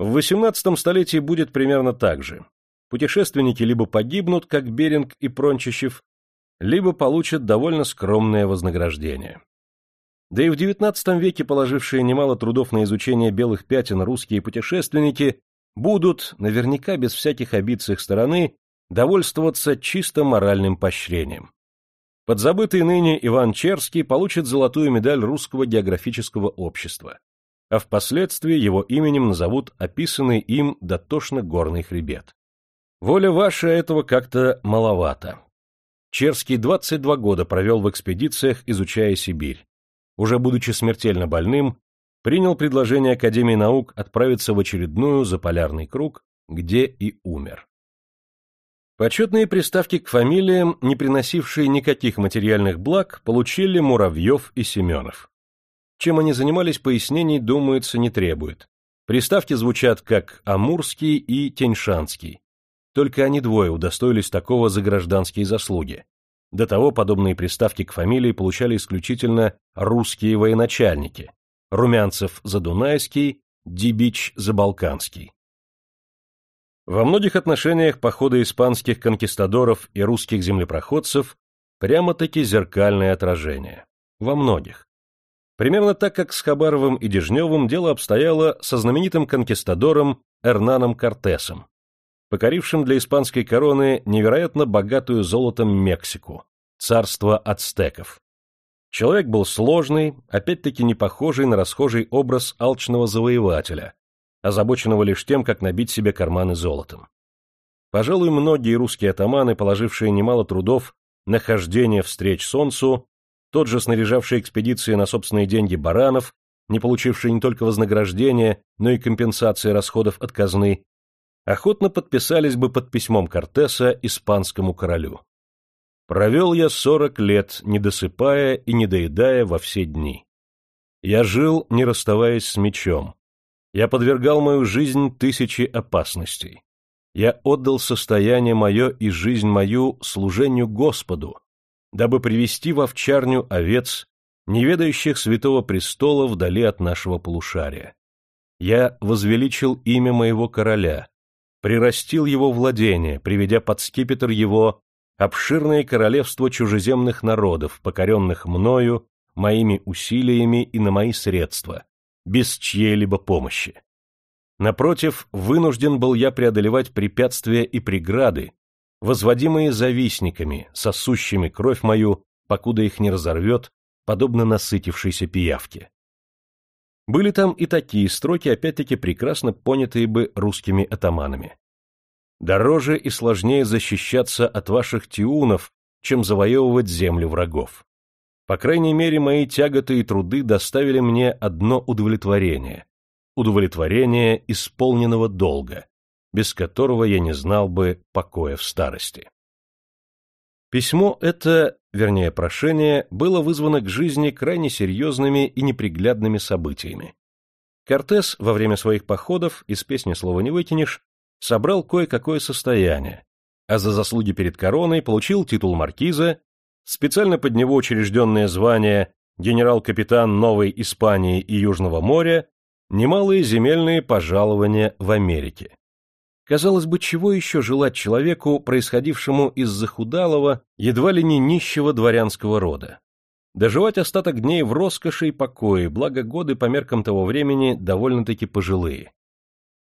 В XVIII столетии будет примерно так же. Путешественники либо погибнут, как Беринг и Прончищев, либо получат довольно скромное вознаграждение. Да и в XIX веке положившие немало трудов на изучение белых пятен русские путешественники будут, наверняка без всяких обид с их стороны, довольствоваться чисто моральным поощрением. Подзабытый ныне Иван Черский получит золотую медаль Русского географического общества, а впоследствии его именем назовут описанный им дотошно-горный хребет. Воля ваша этого как-то маловато. Черский 22 года провел в экспедициях, изучая Сибирь. Уже будучи смертельно больным, принял предложение Академии наук отправиться в очередную заполярный круг, где и умер. Почетные приставки к фамилиям, не приносившие никаких материальных благ, получили Муравьев и Семенов. Чем они занимались, пояснений, думается, не требует. Приставки звучат как Амурский и Теньшанский. Только они двое удостоились такого за гражданские заслуги. До того подобные приставки к фамилии получали исключительно русские военачальники. Румянцев Задунайский, Дибич Забалканский. Во многих отношениях походы испанских конкистадоров и русских землепроходцев прямо-таки зеркальное отражение. Во многих. Примерно так, как с Хабаровым и Дежневым дело обстояло со знаменитым конкистадором Эрнаном Кортесом, покорившим для испанской короны невероятно богатую золотом Мексику, царство ацтеков. Человек был сложный, опять-таки не похожий на расхожий образ алчного завоевателя, озабоченного лишь тем, как набить себе карманы золотом. Пожалуй, многие русские атаманы, положившие немало трудов на хождение встреч солнцу, тот же снаряжавший экспедиции на собственные деньги Баранов, не получивший не только вознаграждения, но и компенсации расходов от казны, охотно подписались бы под письмом Кортеса испанскому королю. Провел я сорок лет, не досыпая и не доедая во все дни. Я жил, не расставаясь с мечом, я подвергал мою жизнь тысячи опасностей. Я отдал состояние мое и жизнь мою служению Господу, дабы привести в овчарню овец, не ведающих святого престола вдали от нашего полушария. Я возвеличил имя моего короля, прирастил его владение, приведя под скипетр его обширное королевство чужеземных народов, покоренных мною, моими усилиями и на мои средства, без чьей-либо помощи. Напротив, вынужден был я преодолевать препятствия и преграды, возводимые завистниками, сосущими кровь мою, покуда их не разорвет, подобно насытившейся пиявке. Были там и такие строки, опять-таки прекрасно понятые бы русскими атаманами. «Дороже и сложнее защищаться от ваших тиунов, чем завоевывать землю врагов. По крайней мере, мои тяготы и труды доставили мне одно удовлетворение. Удовлетворение исполненного долга, без которого я не знал бы покоя в старости. Письмо это, вернее прошение, было вызвано к жизни крайне серьезными и неприглядными событиями. Кортес во время своих походов, из песни слова не вытянешь, собрал кое-какое состояние, а за заслуги перед короной получил титул маркиза специально под него учрежденное звание генерал-капитан Новой Испании и Южного моря, немалые земельные пожалования в Америке. Казалось бы, чего еще желать человеку, происходившему из захудалого, едва ли не нищего дворянского рода? Доживать остаток дней в роскоши и покое, благо годы по меркам того времени довольно-таки пожилые.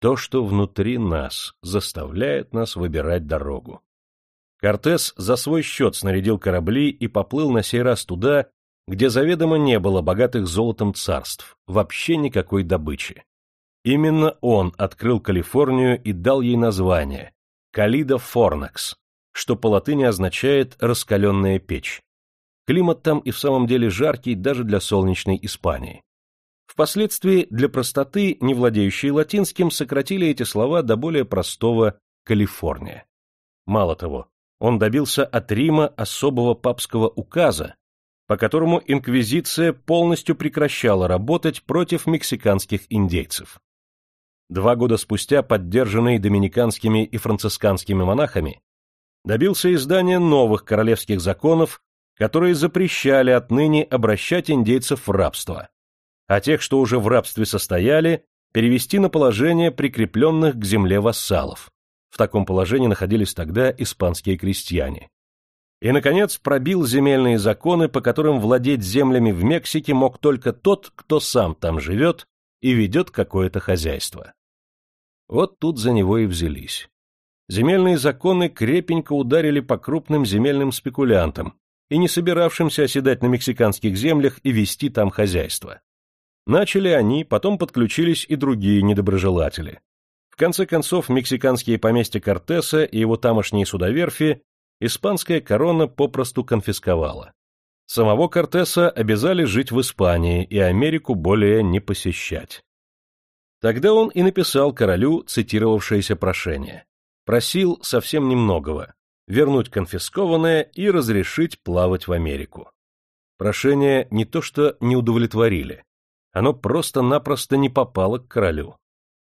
То, что внутри нас, заставляет нас выбирать дорогу. Кортес за свой счет снарядил корабли и поплыл на сей раз туда, где заведомо не было богатых золотом царств, вообще никакой добычи. Именно он открыл Калифорнию и дал ей название – Калида Форнакс, что по латыни означает «раскаленная печь». Климат там и в самом деле жаркий даже для солнечной Испании. Впоследствии для простоты, не владеющие латинским, сократили эти слова до более простого «Калифорния». Мало того, он добился от Рима особого папского указа, по которому инквизиция полностью прекращала работать против мексиканских индейцев. Два года спустя, поддержанный доминиканскими и францисканскими монахами, добился издания новых королевских законов, которые запрещали отныне обращать индейцев в рабство, а тех, что уже в рабстве состояли, перевести на положение прикрепленных к земле вассалов. В таком положении находились тогда испанские крестьяне. И, наконец, пробил земельные законы, по которым владеть землями в Мексике мог только тот, кто сам там живет и ведет какое-то хозяйство. Вот тут за него и взялись. Земельные законы крепенько ударили по крупным земельным спекулянтам и не собиравшимся оседать на мексиканских землях и вести там хозяйство. Начали они, потом подключились и другие недоброжелатели. В конце концов, мексиканские поместья Кортеса и его тамошние судоверфи испанская корона попросту конфисковала. Самого Кортеса обязали жить в Испании и Америку более не посещать. Тогда он и написал королю цитировавшееся прошение. Просил совсем немногого – вернуть конфискованное и разрешить плавать в Америку. Прошение не то что не удовлетворили, оно просто-напросто не попало к королю.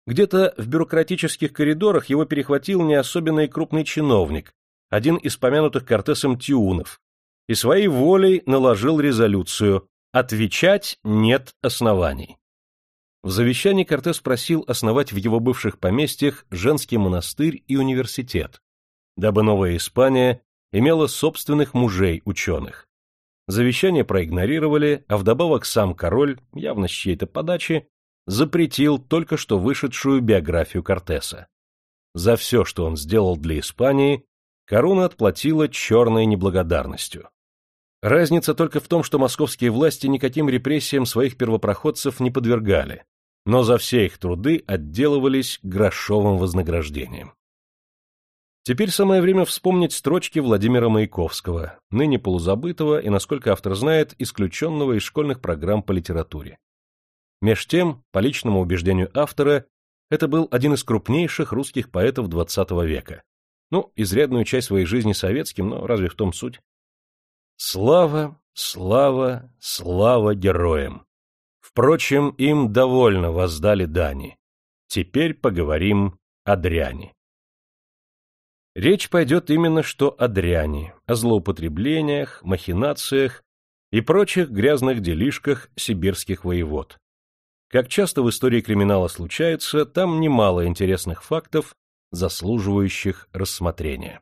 Где-то в бюрократических коридорах его перехватил не особенно и крупный чиновник, один из помянутых Кортесом Тиунов, и своей волей наложил резолюцию «Отвечать нет оснований». В завещании Кортес просил основать в его бывших поместьях женский монастырь и университет, дабы Новая Испания имела собственных мужей-ученых. Завещание проигнорировали, а вдобавок сам король, явно с чьей-то подачи, запретил только что вышедшую биографию Кортеса. За все, что он сделал для Испании, корона отплатила черной неблагодарностью. Разница только в том, что московские власти никаким репрессиям своих первопроходцев не подвергали, но за все их труды отделывались грошовым вознаграждением. Теперь самое время вспомнить строчки Владимира Маяковского, ныне полузабытого и, насколько автор знает, исключенного из школьных программ по литературе. Меж тем, по личному убеждению автора, это был один из крупнейших русских поэтов XX века. Ну, изрядную часть своей жизни советским, но разве в том суть? Слава, слава, слава героям! Впрочем, им довольно воздали дани. Теперь поговорим о дряни. Речь пойдет именно что о дряни, о злоупотреблениях, махинациях и прочих грязных делишках сибирских воевод. Как часто в истории криминала случается, там немало интересных фактов, заслуживающих рассмотрения.